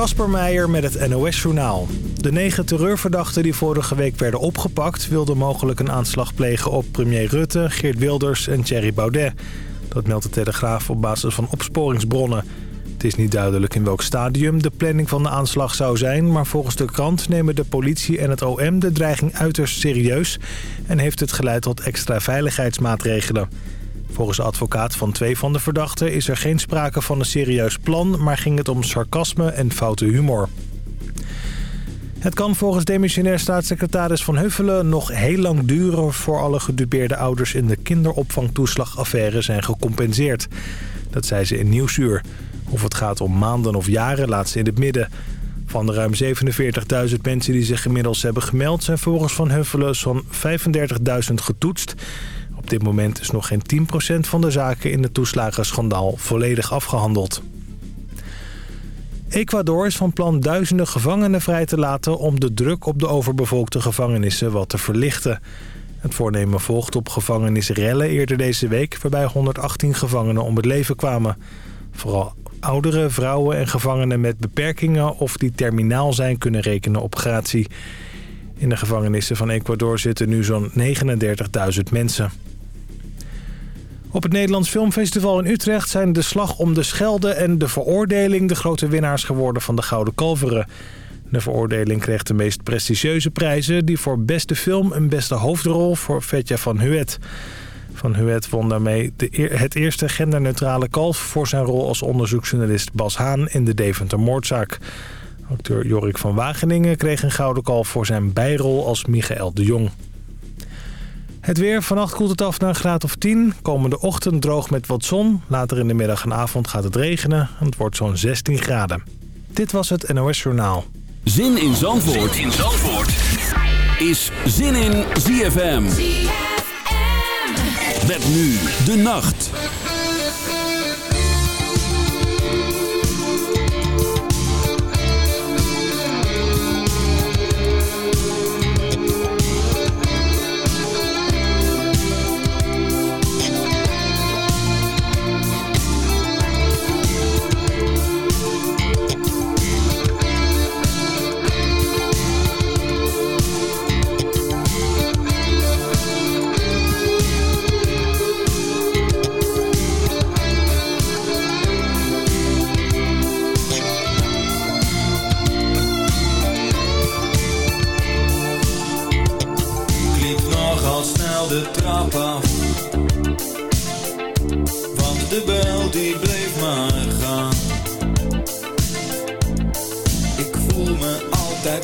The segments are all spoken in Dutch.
Kasper Meijer met het NOS-journaal. De negen terreurverdachten die vorige week werden opgepakt... wilden mogelijk een aanslag plegen op premier Rutte, Geert Wilders en Thierry Baudet. Dat meldt de Telegraaf op basis van opsporingsbronnen. Het is niet duidelijk in welk stadium de planning van de aanslag zou zijn... maar volgens de krant nemen de politie en het OM de dreiging uiterst serieus... en heeft het geleid tot extra veiligheidsmaatregelen. Volgens de advocaat van twee van de verdachten is er geen sprake van een serieus plan... maar ging het om sarcasme en foute humor. Het kan volgens demissionair staatssecretaris Van Huffelen nog heel lang duren... voor alle gedupeerde ouders in de kinderopvangtoeslagaffaire zijn gecompenseerd. Dat zei ze in Nieuwsuur. Of het gaat om maanden of jaren laat ze in het midden. Van de ruim 47.000 mensen die zich inmiddels hebben gemeld... zijn volgens Van Huffelen zo'n 35.000 getoetst... Op dit moment is nog geen 10% van de zaken in het toeslagenschandaal volledig afgehandeld. Ecuador is van plan duizenden gevangenen vrij te laten... om de druk op de overbevolkte gevangenissen wat te verlichten. Het voornemen volgt op gevangenisrellen eerder deze week... waarbij 118 gevangenen om het leven kwamen. Vooral ouderen, vrouwen en gevangenen met beperkingen... of die terminaal zijn kunnen rekenen op gratie. In de gevangenissen van Ecuador zitten nu zo'n 39.000 mensen. Op het Nederlands Filmfestival in Utrecht zijn de Slag om de Schelde en de Veroordeling de grote winnaars geworden van de Gouden Kalveren. De veroordeling kreeg de meest prestigieuze prijzen... die voor beste film een beste hoofdrol voor Vetja van Huet. Van Huet won daarmee de, het eerste genderneutrale kalf... voor zijn rol als onderzoeksjournalist Bas Haan in de Deventer-moordzaak. Acteur Jorik van Wageningen kreeg een gouden kalf voor zijn bijrol als Michael de Jong. Het weer. Vannacht koelt het af naar een graad of 10. Komende ochtend droog met wat zon. Later in de middag en avond gaat het regenen. Het wordt zo'n 16 graden. Dit was het NOS Journaal. Zin in Zandvoort, zin in Zandvoort. is Zin in ZFM. ZFM. Met nu de nacht.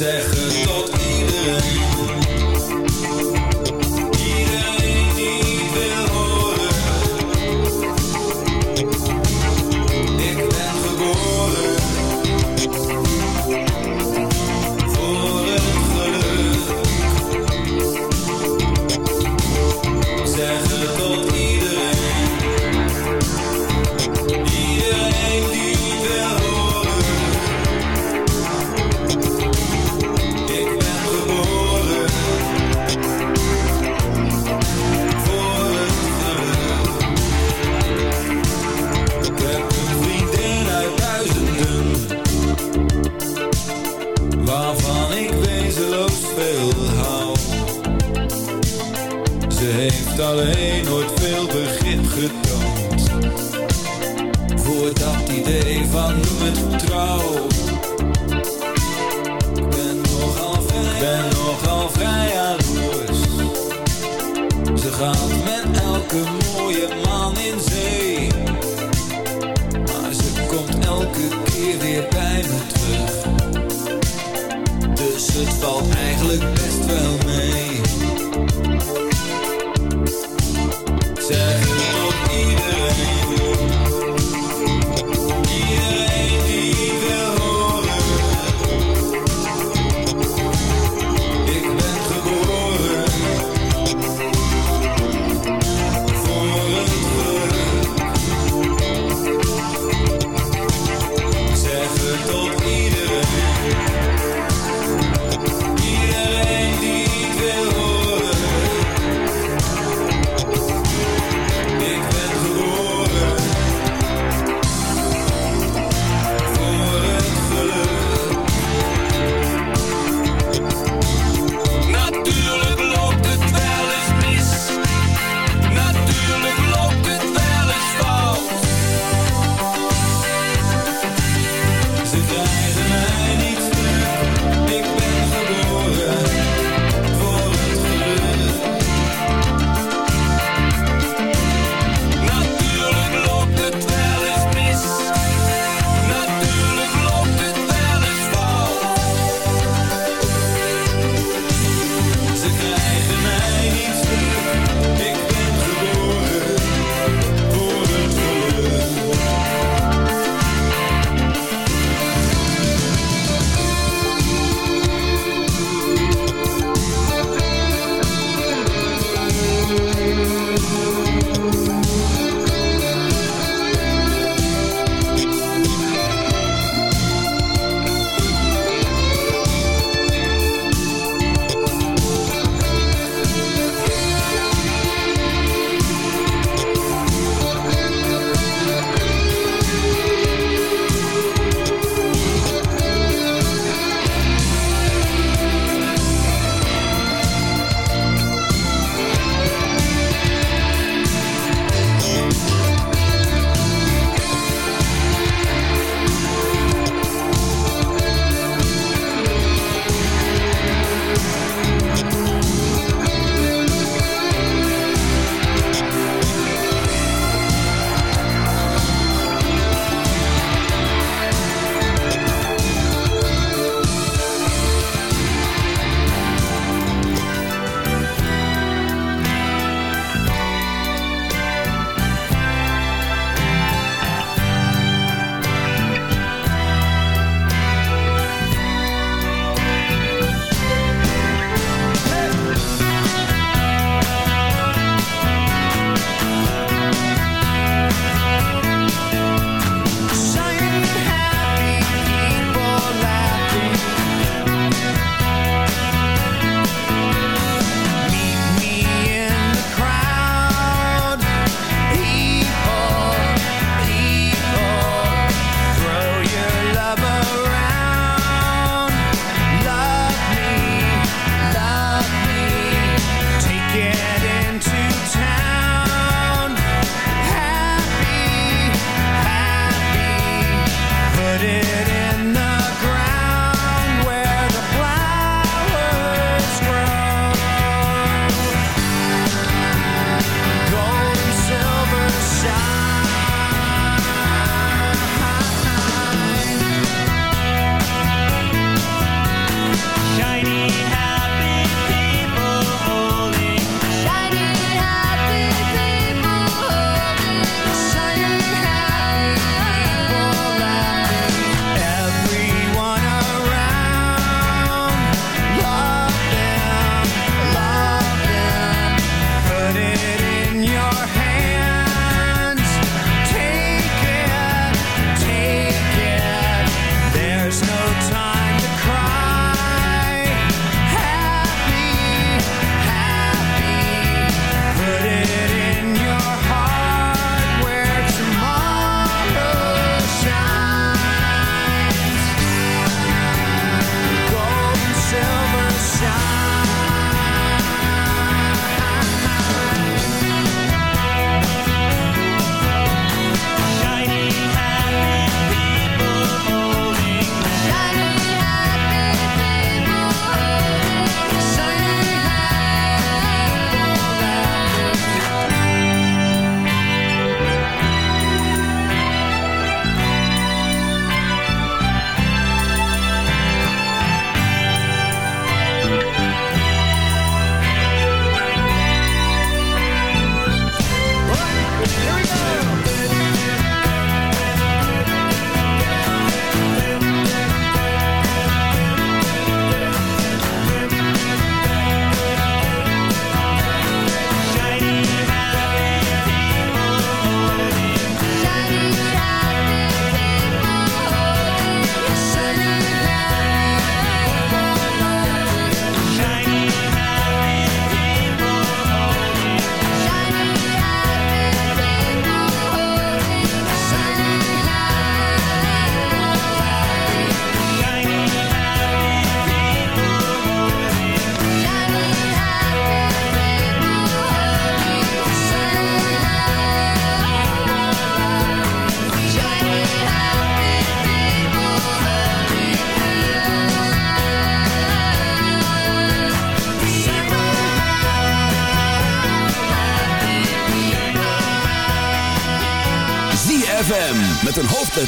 zeggen tot iedereen.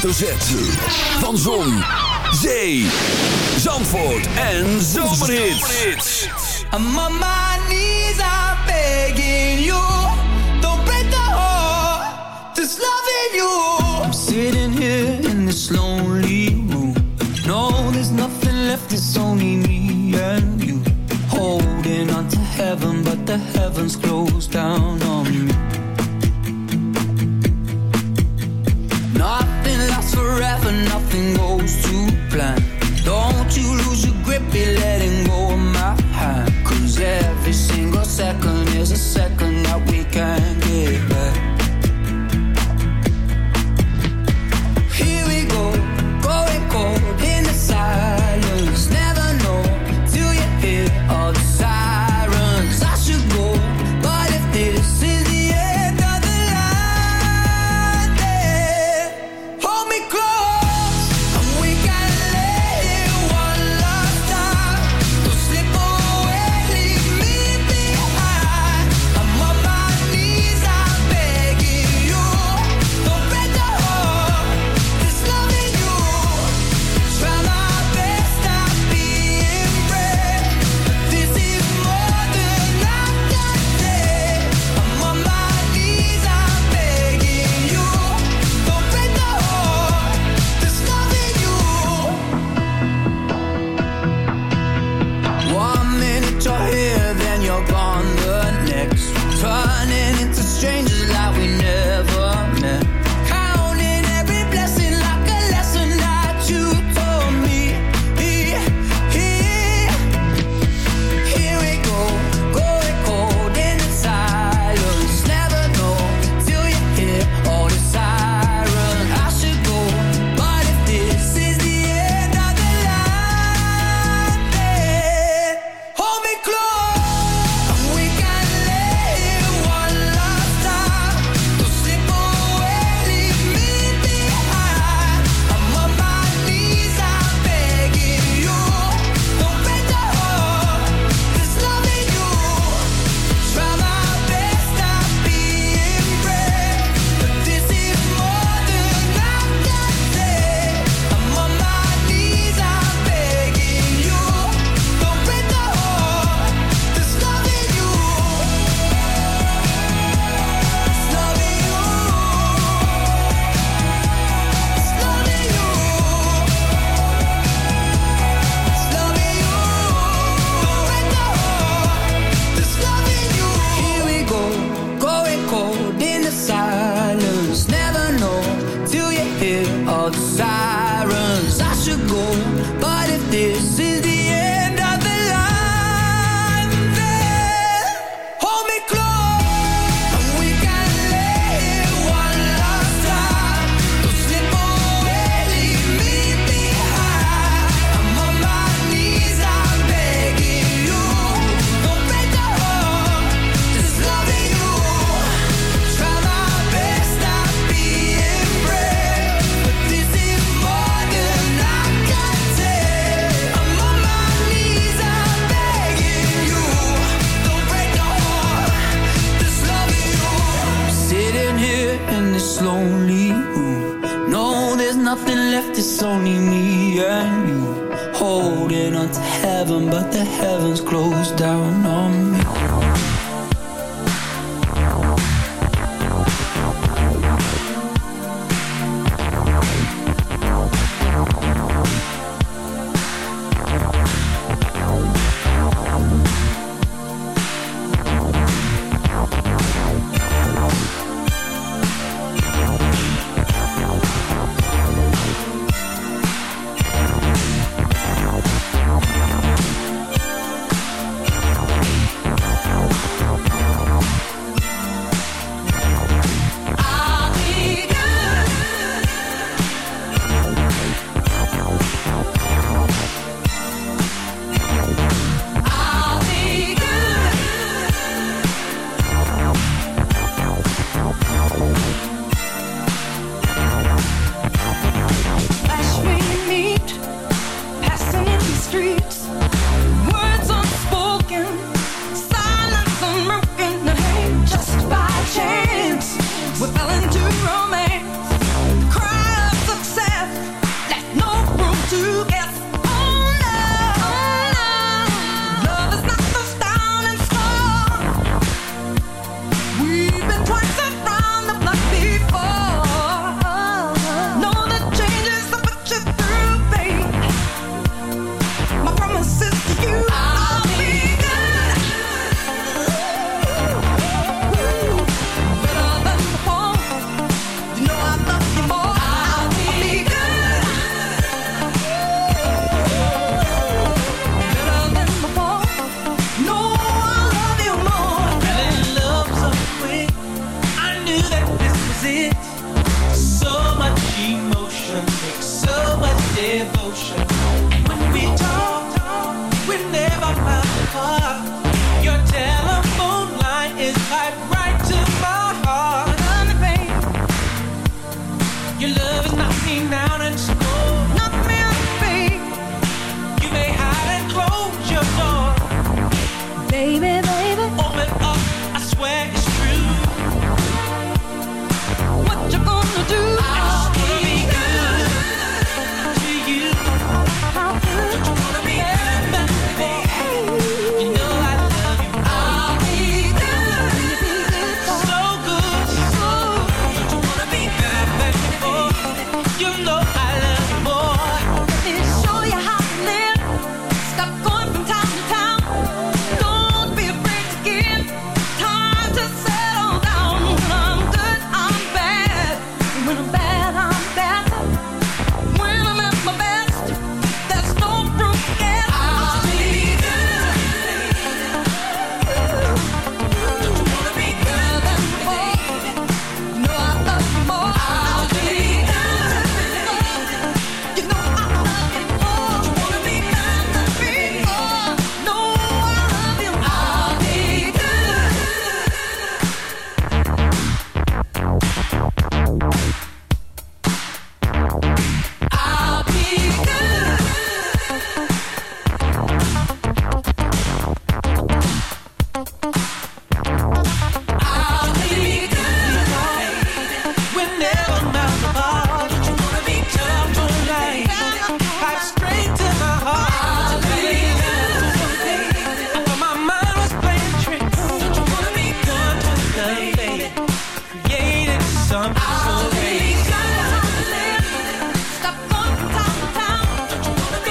Hoofdletter Z. Van Zon, Zee, Zandvoort en Zomerhits. I'm on my knees, I'm begging you. Don't break the heart that's loving you. I'm sitting here in this lonely room. No, there's nothing left, it's only me and you. Holding on to heaven, but the heavens closed down on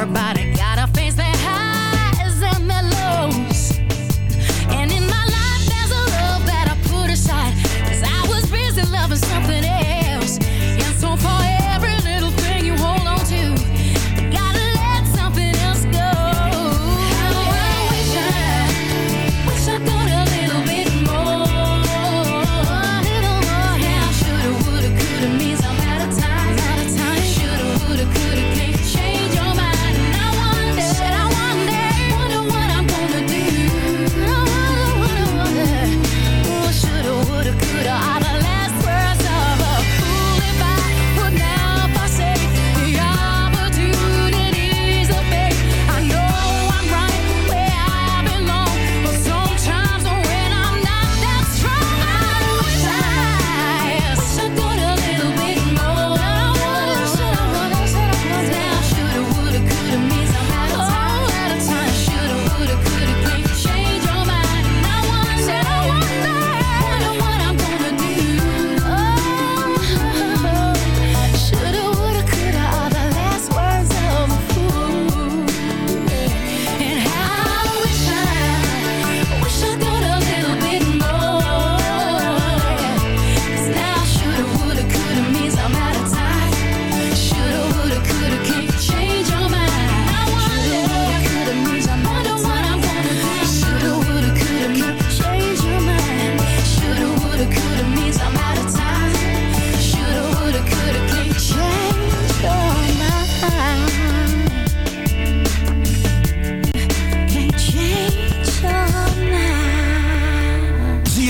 everybody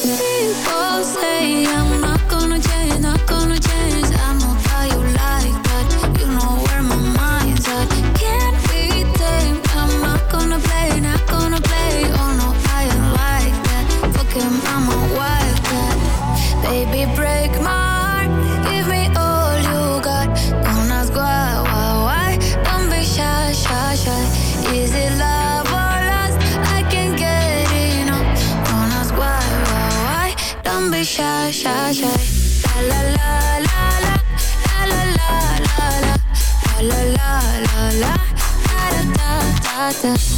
People say I'm not gonna change. stuff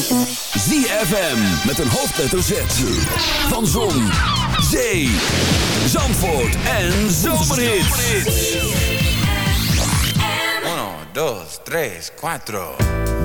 ZFM met een hoofdletter Van Zon, Zee, Zandvoort en Zomerhits. 1, 2, 3, 4.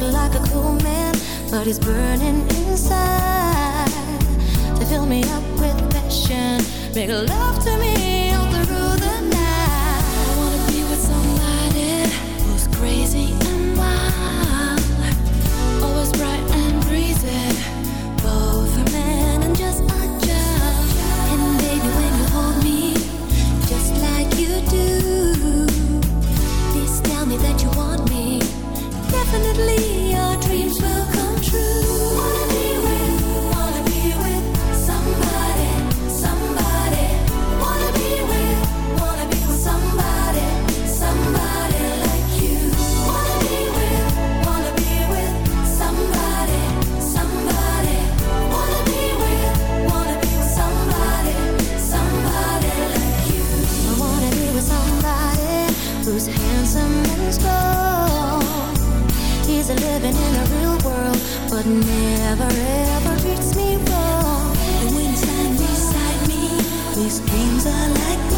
look like a cool man, but he's burning inside. To fill me up with passion, make love to me all through the night. I wanna be with somebody who's crazy and wild, always bright and breezy, both a man and just a child. And baby, when you hold me, just like you do, please tell me that you want. Definitely. to living in a real world, but never ever treats me wrong. And when it's not beside me, these dreams are like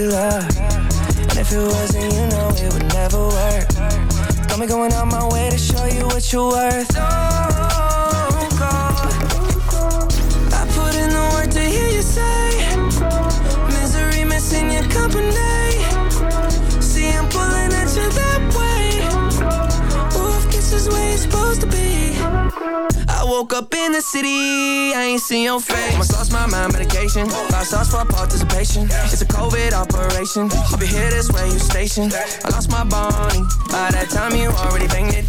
the regular. And if it wasn't, you know it would never work. Got me going out my way to show you what you're worth. The city, I ain't seen your face. Almost lost my mind, medication. Five stars for participation. It's a COVID operation. I'll be here this way, you stationed. I lost my Bonnie. By that time, you already banged it.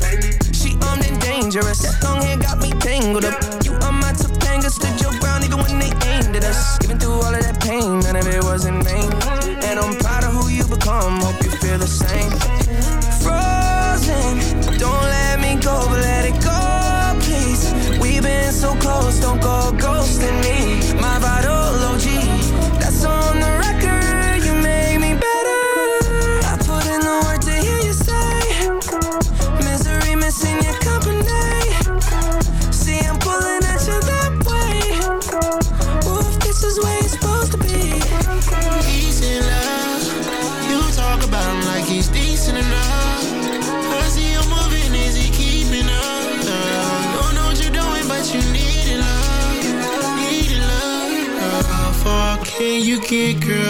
She armed and dangerous. Long hair got me tangled up. You are my Topanga, stood your ground even when they aimed at us. Even through all of that pain, none of it was in vain.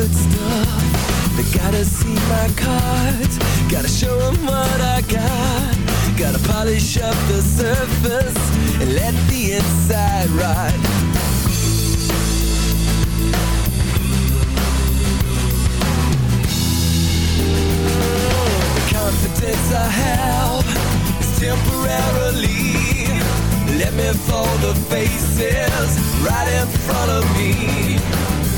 Good stuff. They gotta see my cards. Gotta show 'em what I got. Gotta polish up the surface and let the inside ride. The confidence I have is temporarily. Let me fold the faces right in front of me.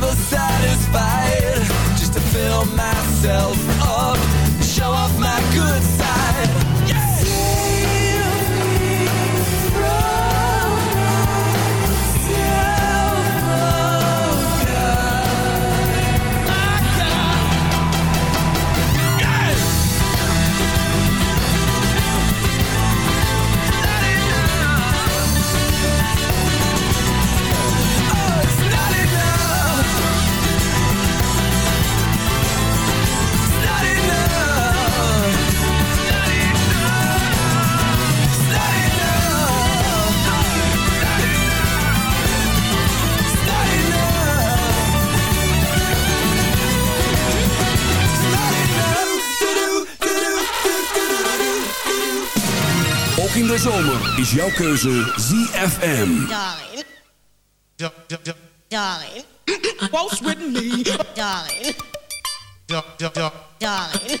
Never is jouw keuze ZFM. Darling, darling, Waltz with me. darling, darling.